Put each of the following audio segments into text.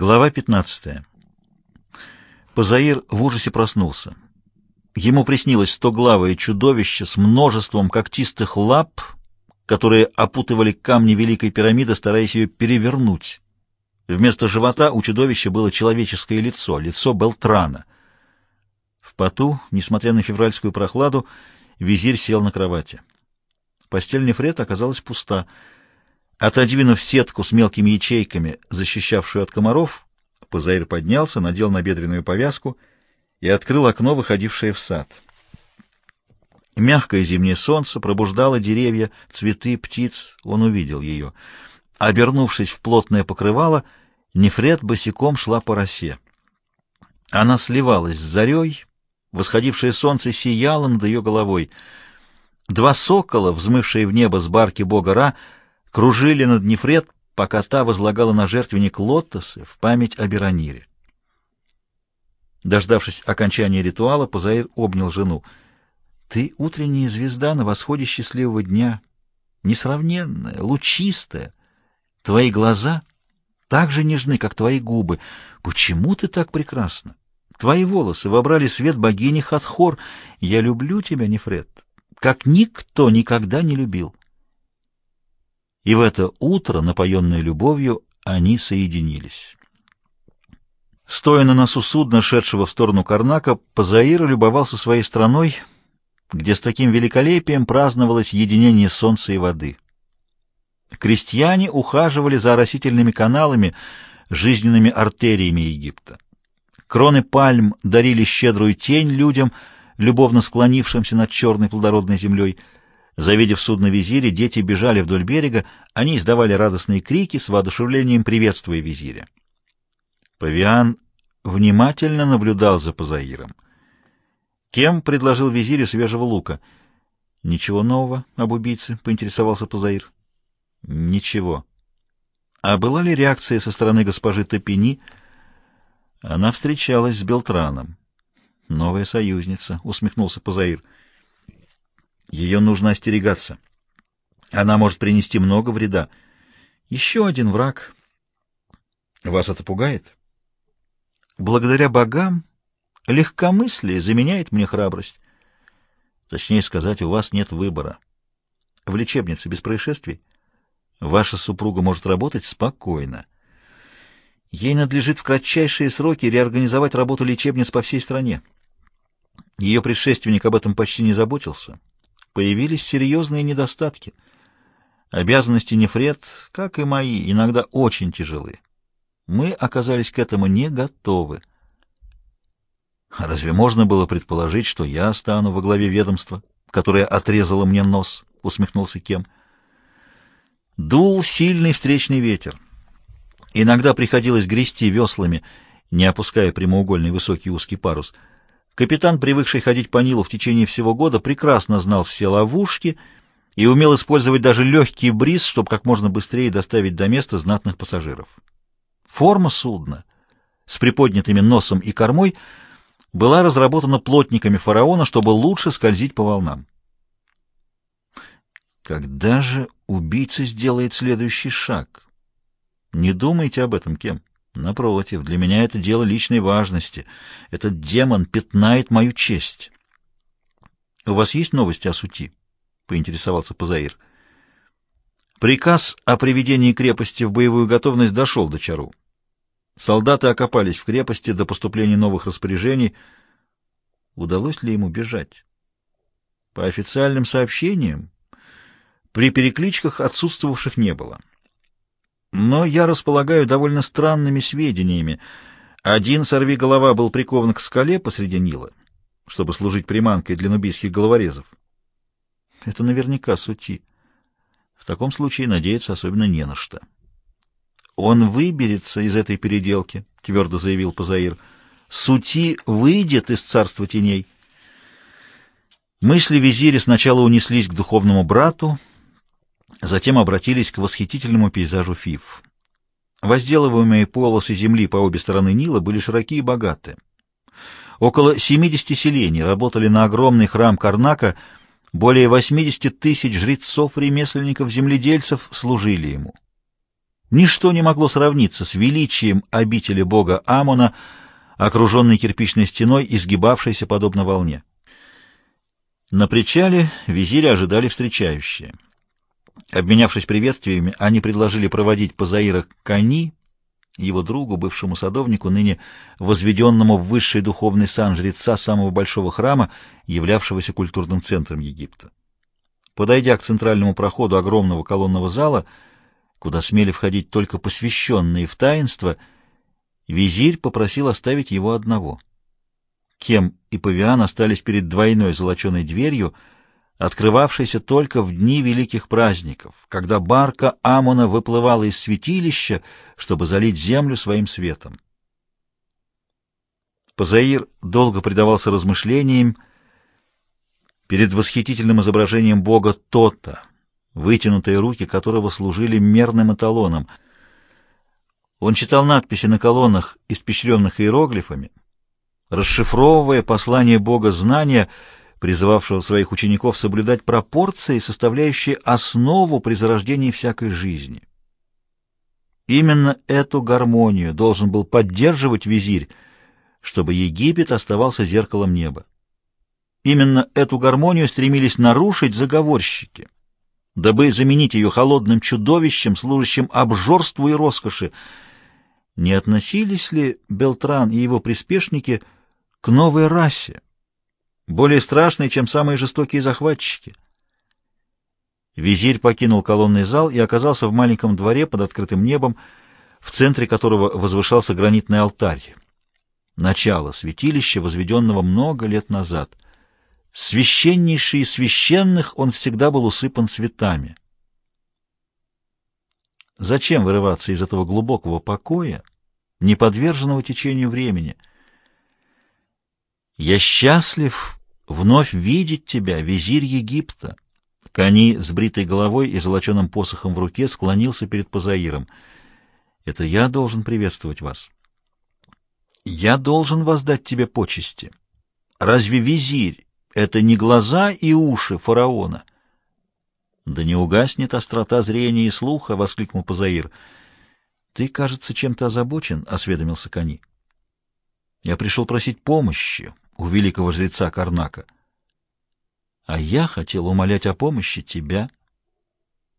Глава 15. Позаир в ужасе проснулся. Ему приснилось стоглавое чудовище с множеством когтистых лап, которые опутывали камни Великой пирамиды, стараясь ее перевернуть. Вместо живота у чудовища было человеческое лицо, лицо Белтрана. В поту, несмотря на февральскую прохладу, визирь сел на кровати. Постель Нефрета оказалась пуста — Отодвинув сетку с мелкими ячейками, защищавшую от комаров, Пузаир поднялся, надел набедренную повязку и открыл окно, выходившее в сад. Мягкое зимнее солнце пробуждало деревья, цветы, птиц. Он увидел ее. Обернувшись в плотное покрывало, Нефред босиком шла по росе. Она сливалась с зарей, восходившее солнце сияло над ее головой. Два сокола, взмывшие в небо с барки бога Ра, кружили над Нефред, пока та возлагала на жертвенник лотосы в память о Беронире. Дождавшись окончания ритуала, Пазаир обнял жену. «Ты утренняя звезда на восходе счастливого дня, несравненная, лучистая. Твои глаза так же нежны, как твои губы. Почему ты так прекрасна? Твои волосы вобрали свет богини Хатхор. Я люблю тебя, Нефред, как никто никогда не любил» и в это утро, напоенное любовью, они соединились. Стоя на носу судна, шедшего в сторону Карнака, Пазаир любовался своей страной, где с таким великолепием праздновалось единение солнца и воды. Крестьяне ухаживали за оросительными каналами, жизненными артериями Египта. Кроны пальм дарили щедрую тень людям, любовно склонившимся над черной плодородной землей — Завидев судно визиря, дети бежали вдоль берега, они издавали радостные крики с воодушевлением приветствуя визиря. Павиан внимательно наблюдал за Пазаиром. Кем предложил визирю свежего лука? Ничего нового об убийце, поинтересовался Пазаир. Ничего. А была ли реакция со стороны госпожи Топини? Она встречалась с Белтраном. Новая союзница, усмехнулся Пазаир. — ее нужно остерегаться. Она может принести много вреда. Еще один враг. Вас это пугает? Благодаря богам легкомыслие заменяет мне храбрость. Точнее сказать, у вас нет выбора. В лечебнице без происшествий ваша супруга может работать спокойно. Ей надлежит в кратчайшие сроки реорганизовать работу лечебниц по всей стране. Ее предшественник об этом почти не заботился появились серьезные недостатки. Обязанности Нефред, как и мои, иногда очень тяжелы. Мы оказались к этому не готовы. Разве можно было предположить, что я стану во главе ведомства, которое отрезало мне нос? — усмехнулся Кем. Дул сильный встречный ветер. Иногда приходилось грести веслами, не опуская прямоугольный высокий узкий парус — Капитан, привыкший ходить по Нилу в течение всего года, прекрасно знал все ловушки и умел использовать даже легкий бриз, чтобы как можно быстрее доставить до места знатных пассажиров. Форма судна с приподнятыми носом и кормой была разработана плотниками фараона, чтобы лучше скользить по волнам. Когда же убийца сделает следующий шаг? Не думайте об этом, кем. Напротив, для меня это дело личной важности. Этот демон пятнает мою честь. — У вас есть новости о сути? — поинтересовался Пазаир. Приказ о приведении крепости в боевую готовность дошел до Чару. Солдаты окопались в крепости до поступления новых распоряжений. Удалось ли ему бежать? По официальным сообщениям, при перекличках отсутствовавших не было. Но я располагаю довольно странными сведениями. Один сорвиголова был прикован к скале посреди Нила, чтобы служить приманкой для нубийских головорезов. Это наверняка Сути. В таком случае надеяться особенно не на что. «Он выберется из этой переделки», — твердо заявил Пазаир. «Сути выйдет из царства теней». Мысли визиря сначала унеслись к духовному брату, Затем обратились к восхитительному пейзажу Фиф. Возделываемые полосы земли по обе стороны Нила были широки и богаты. Около 70 селений работали на огромный храм Карнака, более 80 тысяч жрецов, ремесленников, земледельцев служили ему. Ничто не могло сравниться с величием обители бога Амона, окруженной кирпичной стеной, изгибавшейся подобно волне. На причале визири ожидали встречающие. Обменявшись приветствиями, они предложили проводить Пазаира к Кани, его другу, бывшему садовнику, ныне возведенному в высший духовный сан жреца самого большого храма, являвшегося культурным центром Египта. Подойдя к центральному проходу огромного колонного зала, куда смели входить только посвященные в таинство, визирь попросил оставить его одного. Кем и Павиан остались перед двойной золоченой дверью — открывавшийся только в дни великих праздников, когда барка Амона выплывала из святилища, чтобы залить землю своим светом. Позаир долго предавался размышлениям перед восхитительным изображением бога Тота, вытянутые руки которого служили мерным эталоном. Он читал надписи на колоннах, испещренных иероглифами, расшифровывая послание бога знания — призывавшего своих учеников соблюдать пропорции, составляющие основу при зарождении всякой жизни. Именно эту гармонию должен был поддерживать визирь, чтобы Египет оставался зеркалом неба. Именно эту гармонию стремились нарушить заговорщики, дабы заменить ее холодным чудовищем, служащим обжорству и роскоши. Не относились ли Белтран и его приспешники к новой расе, более страшный, чем самые жестокие захватчики. Визирь покинул колонный зал и оказался в маленьком дворе под открытым небом, в центре которого возвышался гранитный алтарь. Начало святилища, возведенного много лет назад. Священнейший из священных он всегда был усыпан цветами. Зачем вырываться из этого глубокого покоя, не подверженного течению времени? Я счастлив вновь видеть тебя, визирь Египта. Кани с бритой головой и золоченым посохом в руке склонился перед Пазаиром. Это я должен приветствовать вас. Я должен воздать тебе почести. Разве визирь — это не глаза и уши фараона? Да не угаснет острота зрения и слуха, — воскликнул Пазаир. Ты, кажется, чем-то озабочен, — осведомился Кани. Я пришел просить помощи у великого жреца Карнака. А я хотел умолять о помощи тебя.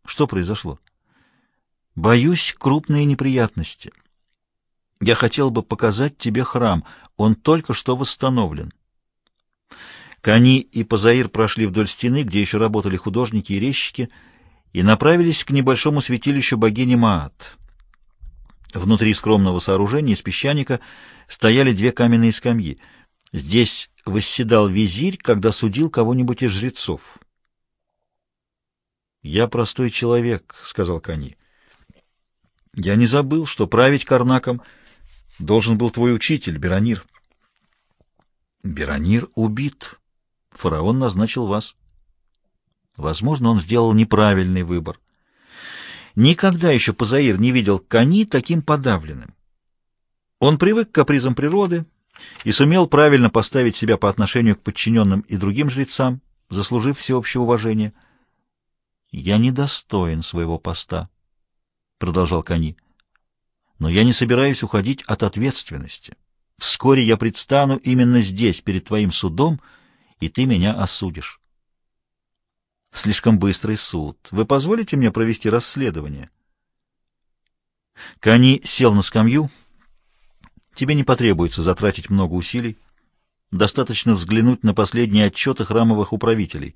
Что произошло? Боюсь крупные неприятности. Я хотел бы показать тебе храм. Он только что восстановлен. Кани и Пазаир прошли вдоль стены, где еще работали художники и резчики, и направились к небольшому святилищу богини Маат. Внутри скромного сооружения из песчаника стояли две каменные скамьи — Здесь восседал визирь, когда судил кого-нибудь из жрецов. «Я простой человек», — сказал Кани. «Я не забыл, что править Карнаком должен был твой учитель, Беронир». «Беронир убит. Фараон назначил вас». Возможно, он сделал неправильный выбор. Никогда еще Пазаир не видел Кани таким подавленным. Он привык к капризам природы, и сумел правильно поставить себя по отношению к подчиненным и другим жрецам, заслужив всеобщее уважение. «Я недостоин своего поста», — продолжал Кани, — «но я не собираюсь уходить от ответственности. Вскоре я предстану именно здесь, перед твоим судом, и ты меня осудишь». «Слишком быстрый суд. Вы позволите мне провести расследование?» Кани сел на скамью, — Тебе не потребуется затратить много усилий. Достаточно взглянуть на последние отчеты храмовых управителей.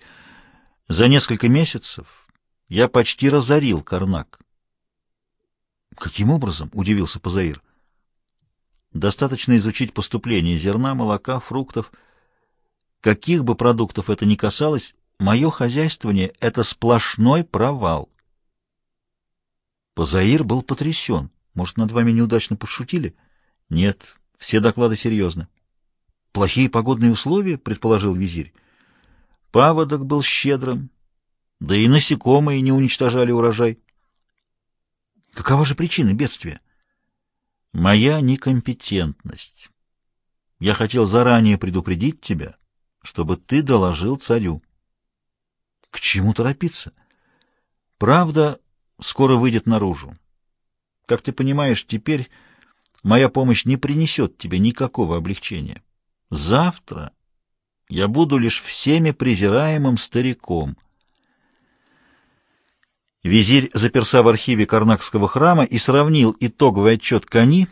За несколько месяцев я почти разорил Карнак. Каким образом? — удивился Пазаир. Достаточно изучить поступление зерна, молока, фруктов. Каких бы продуктов это ни касалось, мое хозяйствование — это сплошной провал. Пазаир был потрясен. Может, над вами неудачно пошутили? — нет, все доклады серьезны. Плохие погодные условия, предположил визирь. Паводок был щедрым, да и насекомые не уничтожали урожай. Какова же причина бедствия? Моя некомпетентность. Я хотел заранее предупредить тебя, чтобы ты доложил царю. К чему торопиться? Правда скоро выйдет наружу. Как ты понимаешь, теперь моя помощь не принесет тебе никакого облегчения. Завтра я буду лишь всеми презираемым стариком. Визирь заперся в архиве Карнакского храма и сравнил итоговый отчет Кани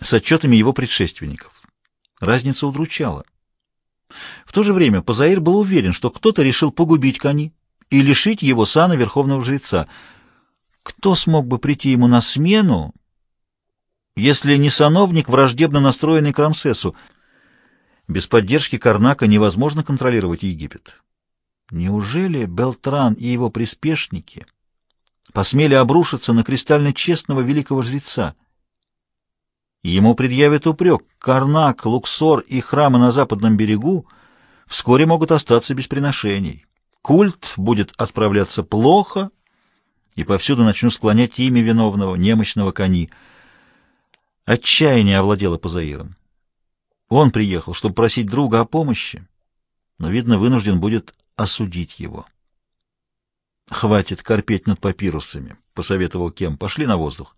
с отчетами его предшественников. Разница удручала. В то же время Пазаир был уверен, что кто-то решил погубить Кани и лишить его сана верховного жреца. Кто смог бы прийти ему на смену, если не сановник, враждебно настроенный к Рамсесу? Без поддержки Карнака невозможно контролировать Египет. Неужели Белтран и его приспешники посмели обрушиться на кристально честного великого жреца? Ему предъявят упрек. Карнак, Луксор и храмы на западном берегу вскоре могут остаться без приношений. Культ будет отправляться плохо, и повсюду начнут склонять имя виновного, немощного кони. Отчаяние овладело Пазаиром. Он приехал, чтобы просить друга о помощи, но, видно, вынужден будет осудить его. «Хватит корпеть над папирусами», — посоветовал Кем. «Пошли на воздух».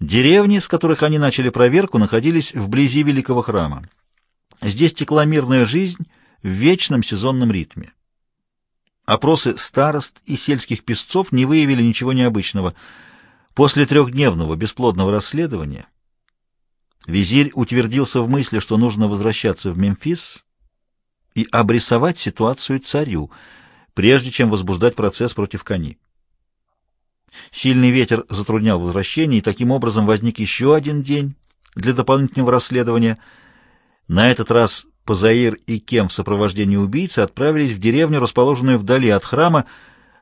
Деревни, с которых они начали проверку, находились вблизи великого храма. Здесь текла мирная жизнь в вечном сезонном ритме. Опросы старост и сельских песцов не выявили ничего необычного. После трехдневного бесплодного расследования визирь утвердился в мысли, что нужно возвращаться в Мемфис и обрисовать ситуацию царю, прежде чем возбуждать процесс против Кани. Сильный ветер затруднял возвращение, и таким образом возник еще один день для дополнительного расследования. На этот раз Пазаир и Кем в сопровождении убийцы отправились в деревню, расположенную вдали от храма,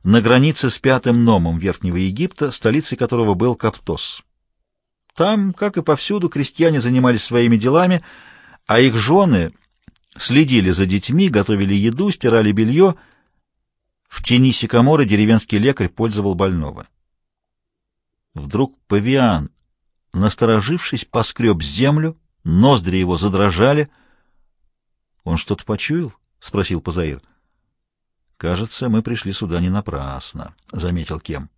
на границе с пятым номом Верхнего Египта, столицей которого был Каптос. Там, как и повсюду, крестьяне занимались своими делами, а их жены следили за детьми, готовили еду, стирали белье. В тени сикамора деревенский лекарь пользовал больного. Вдруг павиан, насторожившись, поскреб землю, ноздри его задрожали. — Он что-то почуял? — спросил Пазаир. — Кажется, мы пришли сюда не напрасно, — заметил Кем.